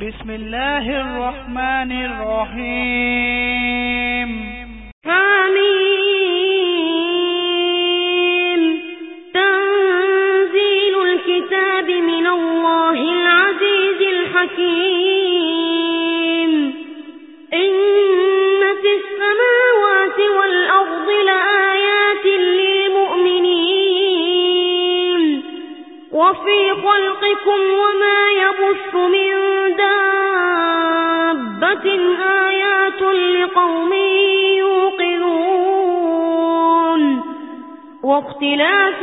بسم الله الرحمن الرحيم. حميم وفي خلقكم وما يبث من آيات لقوم يوقنون. واختلاف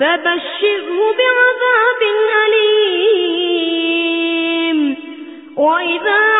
فبشره بعذاب أليم. وإذا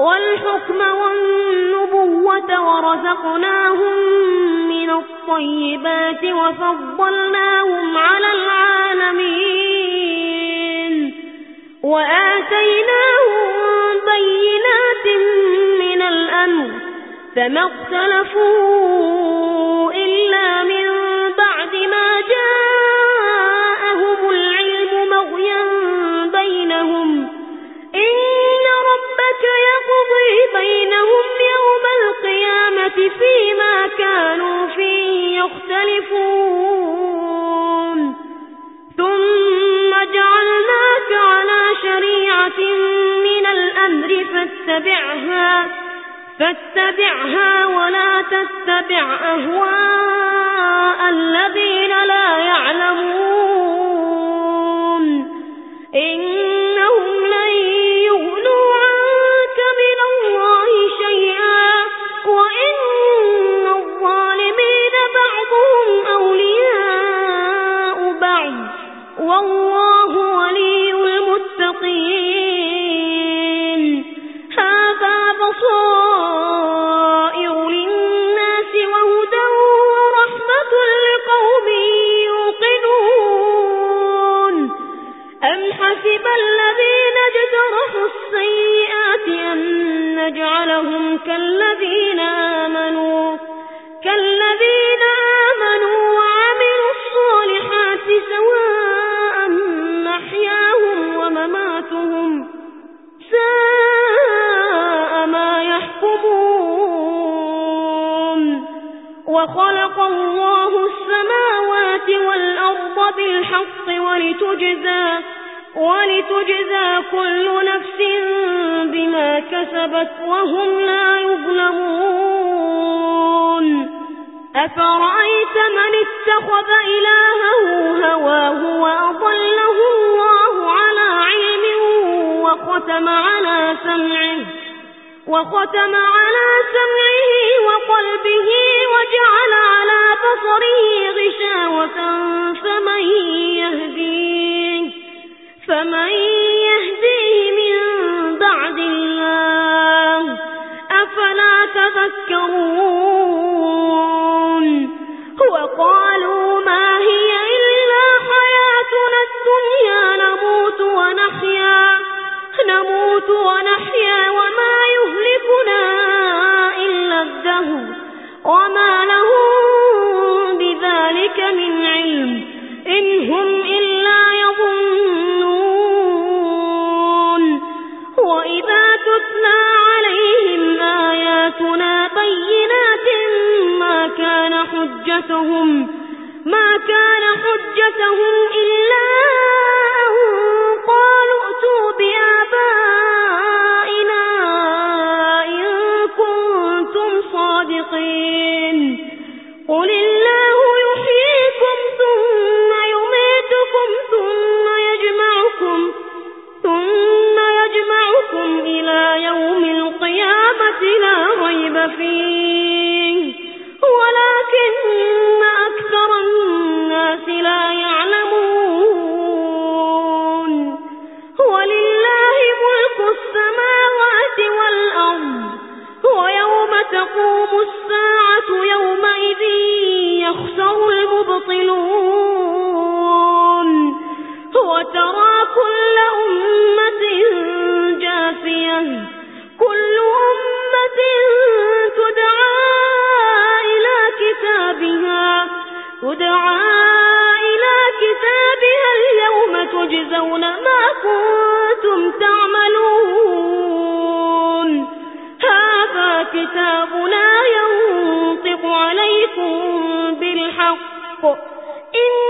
والحكم والنبوة ورزقناهم من الطيبات وفضلناهم على العالمين. وآتيناهم بينات من الأمر فما اختلفوا فاتبعها فاتبعها ولا تتبع أهواء الذين لا يعلمون. إنهم بالحق ولتجزى ولتجزى كل نفس بما كسبت وهم لا يظلمون. أفرأيت من اتخذ إلهه هواه وأضله الله على علم وختم على سمعه وختم على سمعه وقلبه حجتهم ما كان حجتهم إلا كل أمة تدعى إلى كتابها تدعى إلى كتابها اليوم تجزون ما كنتم تعملون. هذا كتابنا ينطق عليكم بالحق. إنا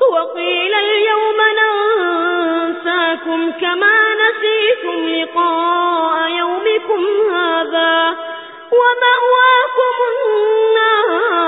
وقيل اليوم ننساكم كما نسيتم لقاء يومكم هذا ومأواكم النار.